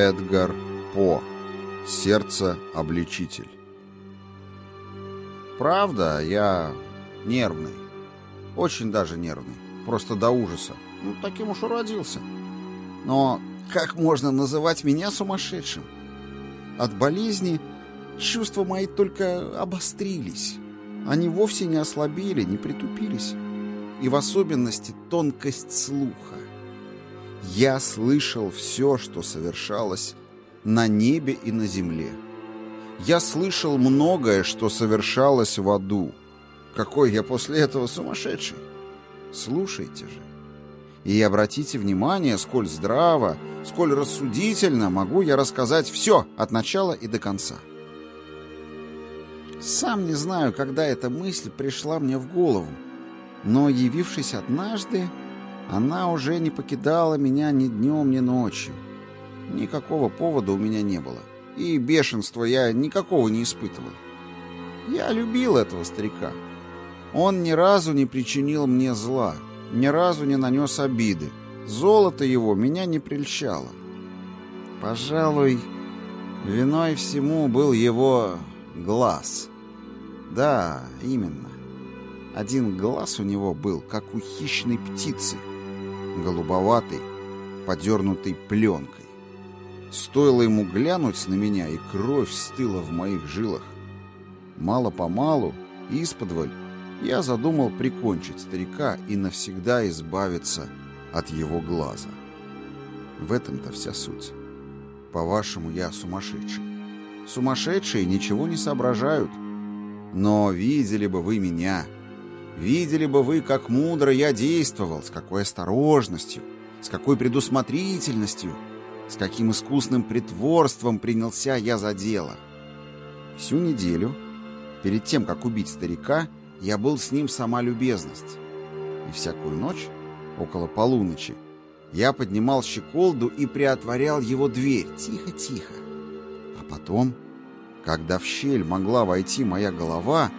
Эдгар По. Сердце-обличитель. Правда, я нервный. Очень даже нервный. Просто до ужаса. Ну, таким уж уродился. Но как можно называть меня сумасшедшим? От болезни чувства мои только обострились. Они вовсе не ослабели, не притупились. И в особенности тонкость слуха. Я слышал все, что совершалось на небе и на земле. Я слышал многое, что совершалось в аду. Какой я после этого сумасшедший? Слушайте же. И обратите внимание, сколь здраво, сколь рассудительно могу я рассказать все от начала и до конца. Сам не знаю, когда эта мысль пришла мне в голову, но, явившись однажды, она уже не покидала меня ни днем, ни ночью. Никакого повода у меня не было. И бешенства я никакого не испытывал. Я любил этого старика. Он ни разу не причинил мне зла, ни разу не нанес обиды. Золото его меня не прельщало. Пожалуй, виной всему был его глаз. Да, именно. Один глаз у него был, как у хищной птицы — голубоватый, подернутый пленкой. Стоило ему глянуть на меня, и кровь стыла в моих жилах. Мало-помалу, исподволь, я задумал прикончить старика и навсегда избавиться от его глаза. В этом-то вся суть. По-вашему, я сумасшедший. Сумасшедшие ничего не соображают. Но видели бы вы меня — Видели бы вы, как мудро я действовал, с какой осторожностью, с какой предусмотрительностью, с каким искусным притворством принялся я за дело. Всю неделю, перед тем, как убить старика, я был с ним сама любезность. И всякую ночь, около полуночи, я поднимал щеколду и приотворял его дверь тихо-тихо. А потом, когда в щель могла войти моя голова,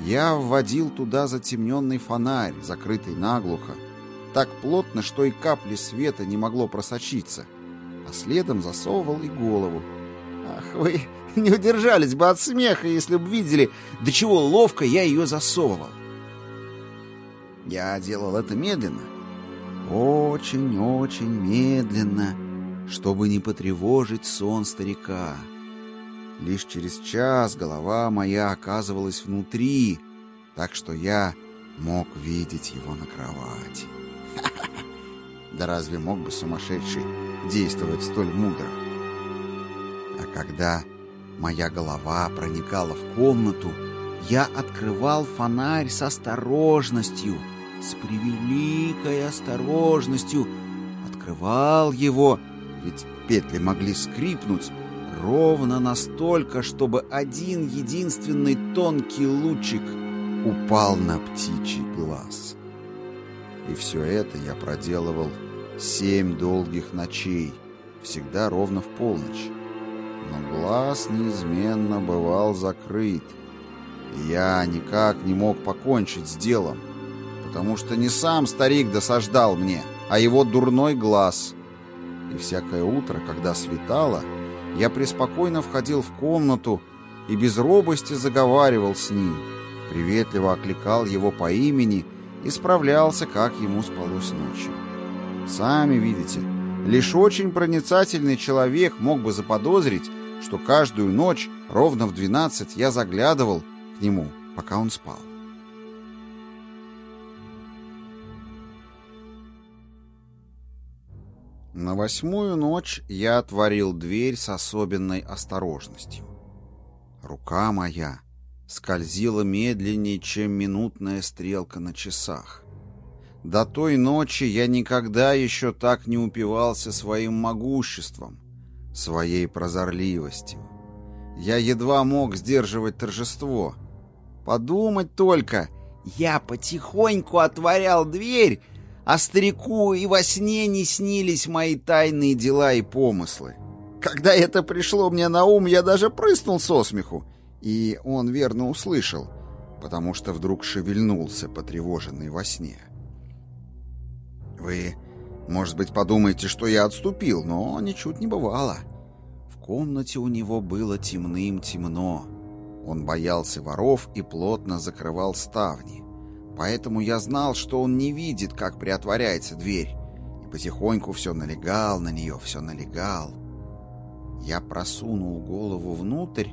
я вводил туда затемненный фонарь, закрытый наглухо, так плотно, что и капли света не могло просочиться, а следом засовывал и голову. Ах, вы не удержались бы от смеха, если бы видели, до чего ловко я ее засовывал. Я делал это медленно, очень-очень медленно, чтобы не потревожить сон старика. Лишь через час голова моя оказывалась внутри, так что я мог видеть его на кровати. Да разве мог бы сумасшедший действовать столь мудро? А когда моя голова проникала в комнату, я открывал фонарь с осторожностью, с превеликой осторожностью. Открывал его, ведь петли могли скрипнуть, ровно настолько, чтобы один единственный тонкий лучик упал на птичий глаз. И все это я проделывал семь долгих ночей, всегда ровно в полночь. Но глаз неизменно бывал закрыт, я никак не мог покончить с делом, потому что не сам старик досаждал мне, а его дурной глаз. И всякое утро, когда светало, я преспокойно входил в комнату и без робости заговаривал с ним, приветливо окликал его по имени и справлялся, как ему спалось ночью. Сами видите, лишь очень проницательный человек мог бы заподозрить, что каждую ночь ровно в двенадцать я заглядывал к нему, пока он спал. На восьмую ночь я отворил дверь с особенной осторожностью. Рука моя скользила медленнее, чем минутная стрелка на часах. До той ночи я никогда еще так не упивался своим могуществом, своей прозорливостью. Я едва мог сдерживать торжество. Подумать только, я потихоньку отворял дверь а старику и во сне не снились мои тайные дела и помыслы. Когда это пришло мне на ум, я даже прыснул со смеху, и он верно услышал, потому что вдруг шевельнулся, потревоженный во сне. Вы, может быть, подумаете, что я отступил, но ничуть не бывало. В комнате у него было темным-темно. Он боялся воров и плотно закрывал ставни. Поэтому я знал, что он не видит, как приотворяется дверь. И потихоньку все налегал на нее, все налегал. Я просунул голову внутрь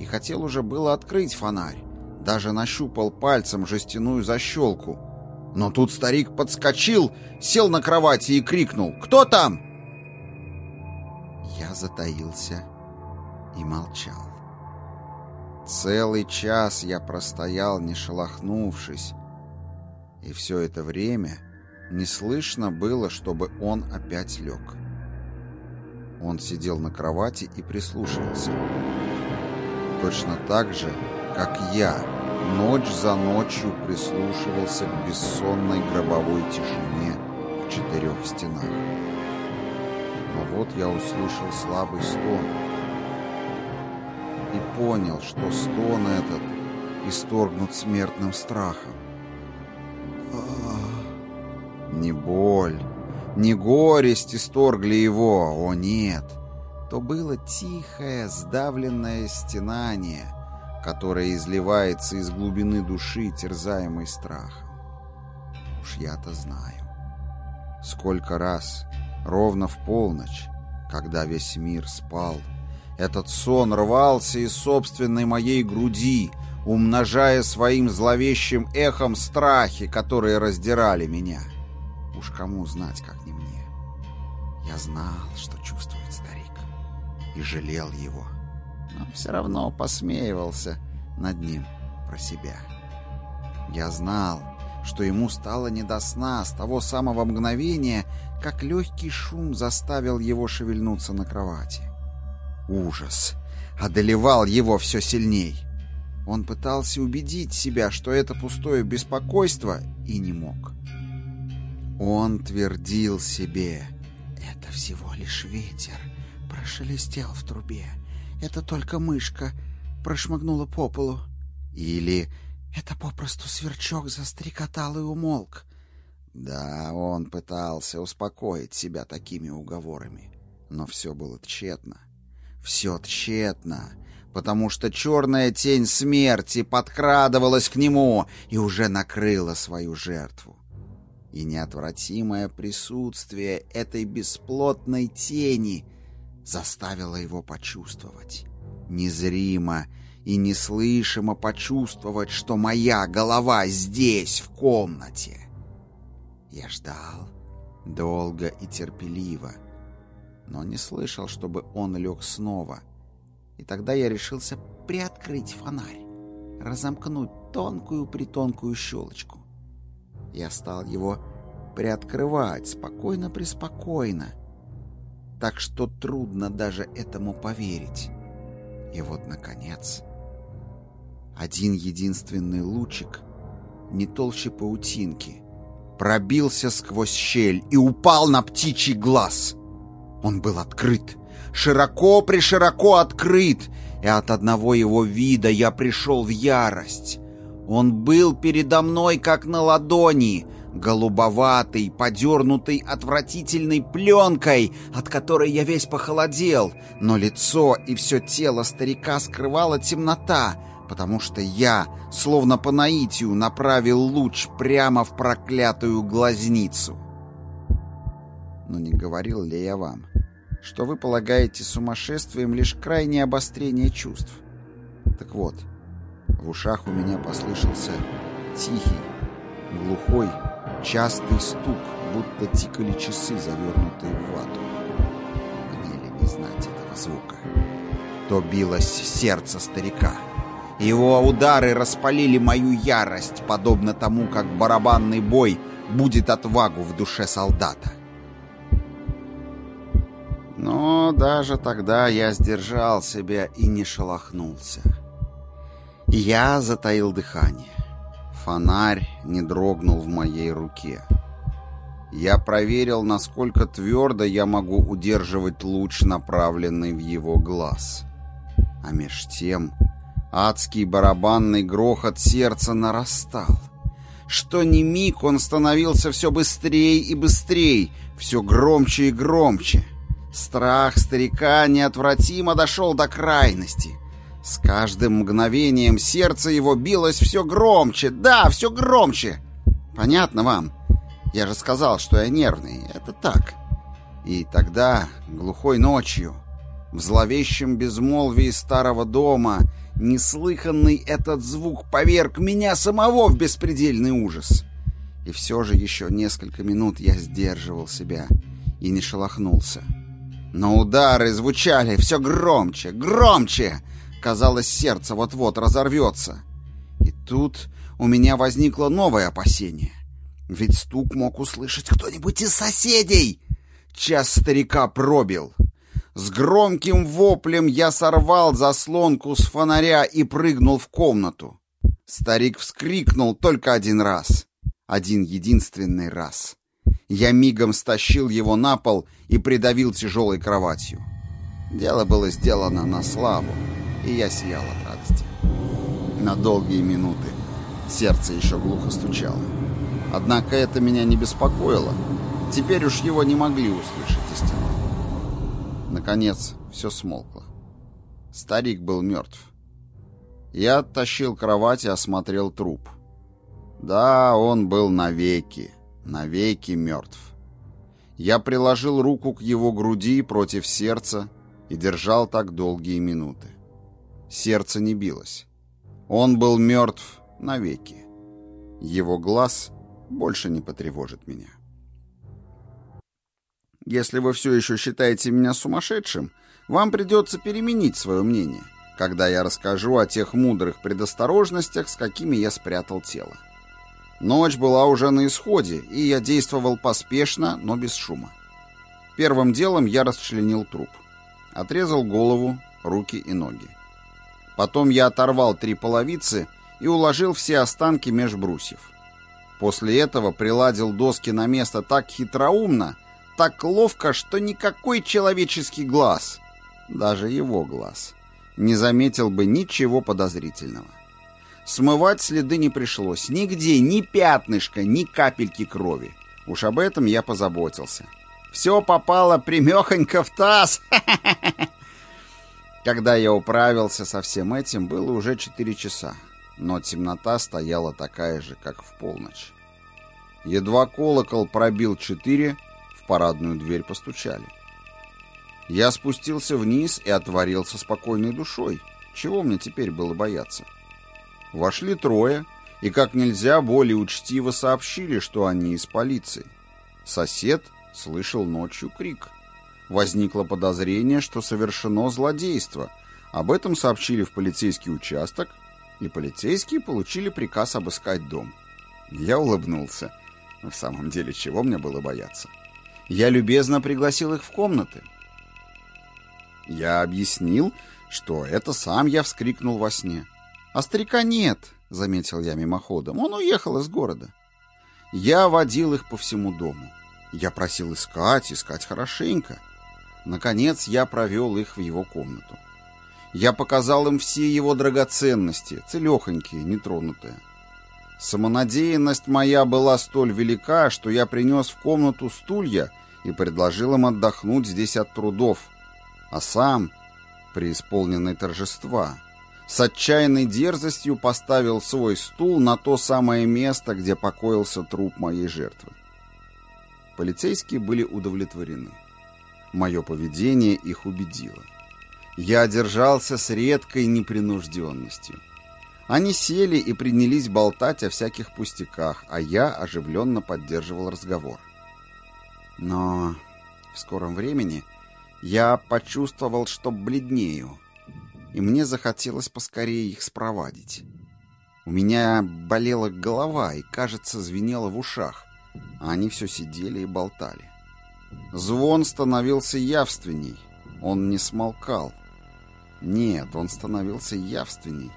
и хотел уже было открыть фонарь. Даже нащупал пальцем жестяную защелку. Но тут старик подскочил, сел на кровати и крикнул «Кто там?» Я затаился и молчал. Целый час я простоял, не шелохнувшись, и все это время не слышно было, чтобы он опять лег. Он сидел на кровати и прислушивался. Точно так же, как я, ночь за ночью прислушивался к бессонной гробовой тишине в четырех стенах. Но вот я услышал слабый стон и понял, что стон этот исторгнут смертным страхом. Не боль, не горесть исторгли его, о нет. То было тихое, сдавленное стенание, которое изливается из глубины души, терзаемой страхом. Уж я-то знаю. Сколько раз, ровно в полночь, когда весь мир спал, этот сон рвался из собственной моей груди, умножая своим зловещим эхом страхи, которые раздирали меня. Уж кому знать, как не мне. Я знал, что чувствует старик, и жалел его, но все равно посмеивался над ним про себя. Я знал, что ему стало не до сна с того самого мгновения, как легкий шум заставил его шевельнуться на кровати. Ужас одолевал его все сильней. Он пытался убедить себя, что это пустое беспокойство, и не мог. Он твердил себе, «Это всего лишь ветер, прошелестел в трубе. Это только мышка прошмыгнула по полу. Или это попросту сверчок застрекотал и умолк». Да, он пытался успокоить себя такими уговорами, но все было тщетно. Все тщетно потому что черная тень смерти подкрадывалась к нему и уже накрыла свою жертву. И неотвратимое присутствие этой бесплотной тени заставило его почувствовать, незримо и неслышимо почувствовать, что моя голова здесь, в комнате. Я ждал долго и терпеливо, но не слышал, чтобы он лег снова — и тогда я решился приоткрыть фонарь, разомкнуть тонкую-притонкую щелочку. Я стал его приоткрывать спокойно-преспокойно, так что трудно даже этому поверить. И вот, наконец, один единственный лучик, не толще паутинки, пробился сквозь щель и упал на птичий глаз. Он был открыт, широко-пришироко открыт, и от одного его вида я пришел в ярость. Он был передо мной, как на ладони, голубоватый, подернутый отвратительной пленкой, от которой я весь похолодел, но лицо и все тело старика скрывала темнота, потому что я, словно по наитию, направил луч прямо в проклятую глазницу. Но не говорил ли я вам, что вы полагаете сумасшествием лишь крайнее обострение чувств. Так вот, в ушах у меня послышался тихий, глухой, частый стук, будто тикали часы, завернутые в вату. Мне ли не знать этого звука? То билось сердце старика. Его удары распалили мою ярость, подобно тому, как барабанный бой будет отвагу в душе солдата. Но даже тогда я сдержал себя и не шелохнулся. Я затаил дыхание. Фонарь не дрогнул в моей руке. Я проверил, насколько твердо я могу удерживать луч, направленный в его глаз. А меж тем адский барабанный грохот сердца нарастал. Что ни миг он становился все быстрее и быстрее, все громче и громче. Страх старика неотвратимо дошел до крайности. С каждым мгновением сердце его билось все громче. Да, все громче. Понятно вам? Я же сказал, что я нервный. Это так. И тогда, глухой ночью, в зловещем безмолвии старого дома, неслыханный этот звук поверг меня самого в беспредельный ужас. И все же еще несколько минут я сдерживал себя и не шелохнулся. Но удары звучали все громче, громче. Казалось, сердце вот-вот разорвется. И тут у меня возникло новое опасение. Ведь стук мог услышать кто-нибудь из соседей. Час старика пробил. С громким воплем я сорвал заслонку с фонаря и прыгнул в комнату. Старик вскрикнул только один раз. Один единственный раз. Я мигом стащил его на пол и придавил тяжелой кроватью. Дело было сделано на славу, и я сиял от радости. На долгие минуты сердце еще глухо стучало. Однако это меня не беспокоило. Теперь уж его не могли услышать из. Наконец, все смолкло. Старик был мертв. Я оттащил кровать и осмотрел труп. Да, он был навеки, навеки мертв. Я приложил руку к его груди против сердца и держал так долгие минуты. Сердце не билось. Он был мертв навеки. Его глаз больше не потревожит меня. Если вы все еще считаете меня сумасшедшим, вам придется переменить свое мнение, когда я расскажу о тех мудрых предосторожностях, с какими я спрятал тело. Ночь была уже на исходе, и я действовал поспешно, но без шума. Первым делом я расчленил труп. Отрезал голову, руки и ноги. Потом я оторвал три половицы и уложил все останки меж брусьев. После этого приладил доски на место так хитроумно, так ловко, что никакой человеческий глаз, даже его глаз, не заметил бы ничего подозрительного. Смывать следы не пришлось. Нигде ни пятнышка, ни капельки крови. Уж об этом я позаботился. Все попало примехонько в таз. Когда я управился со всем этим, было уже четыре часа. Но темнота стояла такая же, как в полночь. Едва колокол пробил четыре, парадную дверь постучали. Я спустился вниз и отворил со спокойной душой. Чего мне теперь было бояться? Вошли трое и как нельзя более учтиво сообщили, что они из полиции. Сосед слышал ночью крик. Возникло подозрение, что совершено злодейство. Об этом сообщили в полицейский участок, и полицейские получили приказ обыскать дом. Я улыбнулся. В самом деле, чего мне было бояться? Я любезно пригласил их в комнаты. Я объяснил, что это сам я вскрикнул во сне. А старика нет, заметил я мимоходом. Он уехал из города. Я водил их по всему дому. Я просил искать, искать хорошенько. Наконец я провел их в его комнату. Я показал им все его драгоценности, целехонькие, нетронутые. Самонадеянность моя была столь велика, что я принес в комнату стулья и предложил им отдохнуть здесь от трудов, а сам, преисполненный торжества, с отчаянной дерзостью поставил свой стул на то самое место, где покоился труп моей жертвы. Полицейские были удовлетворены. Мое поведение их убедило. Я держался с редкой непринужденностью. Они сели и принялись болтать о всяких пустяках, а я оживленно поддерживал разговор. Но в скором времени я почувствовал, что бледнею, и мне захотелось поскорее их спровадить. У меня болела голова и, кажется, звенела в ушах, а они все сидели и болтали. Звон становился явственней, он не смолкал. Нет, он становился явственней.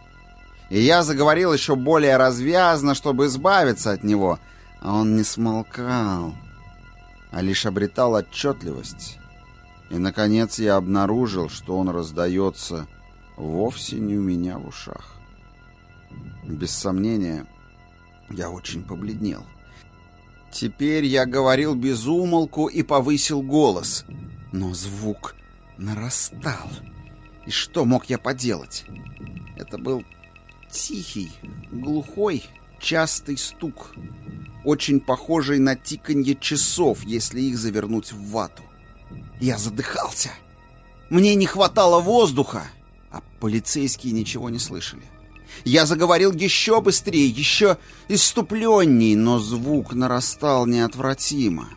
И я заговорил еще более развязно, чтобы избавиться от него, а он не смолкал, а лишь обретал отчетливость. И, наконец, я обнаружил, что он раздается вовсе не у меня в ушах. Без сомнения, я очень побледнел. Теперь я говорил без умолку и повысил голос. Но звук нарастал. И что мог я поделать? Это был тихий, глухой, частый стук, очень похожий на тиканье часов, если их завернуть в вату. Я задыхался. Мне не хватало воздуха, а полицейские ничего не слышали. Я заговорил еще быстрее, еще иступленней, но звук нарастал неотвратимо.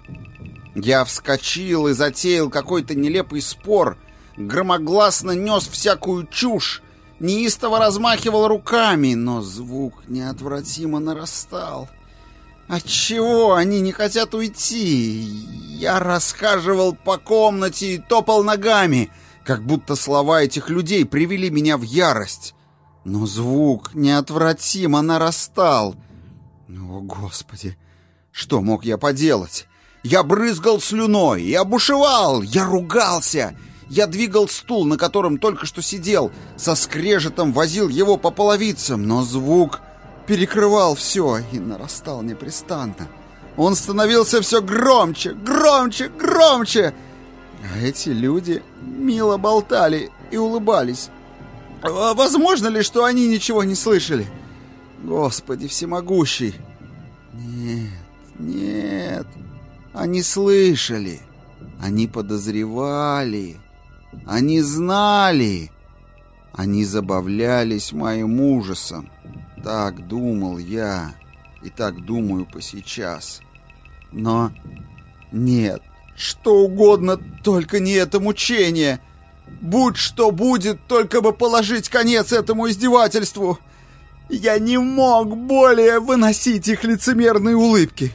Я вскочил и затеял какой-то нелепый спор, громогласно нес всякую чушь, неистово размахивал руками, но звук неотвратимо нарастал. Отчего они не хотят уйти? Я расхаживал по комнате и топал ногами, как будто слова этих людей привели меня в ярость. Но звук неотвратимо нарастал. О, Господи! Что мог я поделать? Я брызгал слюной, я бушевал, я ругался. Я двигал стул, на котором только что сидел, со скрежетом возил его по половицам, но звук перекрывал все и нарастал непрестанно. Он становился все громче, громче, громче. А эти люди мило болтали и улыбались. А возможно ли, что они ничего не слышали? Господи всемогущий! Нет, нет, они слышали, они подозревали, они знали, они забавлялись моим ужасом. Так думал я и так думаю по сейчас. Но нет, что угодно, только не это мучение. Будь что будет, только бы положить конец этому издевательству. Я не мог более выносить их лицемерные улыбки.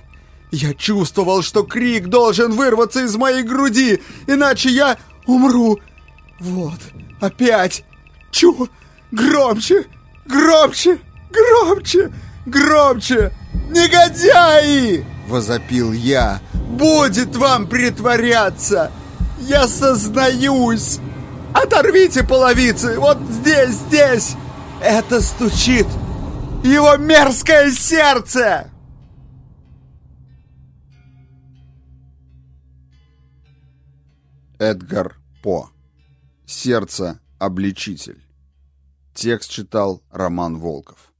Я чувствовал, что крик должен вырваться из моей груди, иначе я умру. Вот, опять. Чу, громче, громче, громче, громче. Негодяи! Возопил я. Будет вам притворяться. Я сознаюсь. Оторвите половицы, вот здесь, здесь. Это стучит его мерзкое сердце. Эдгар По. Сердце-обличитель. Текст читал Роман Волков.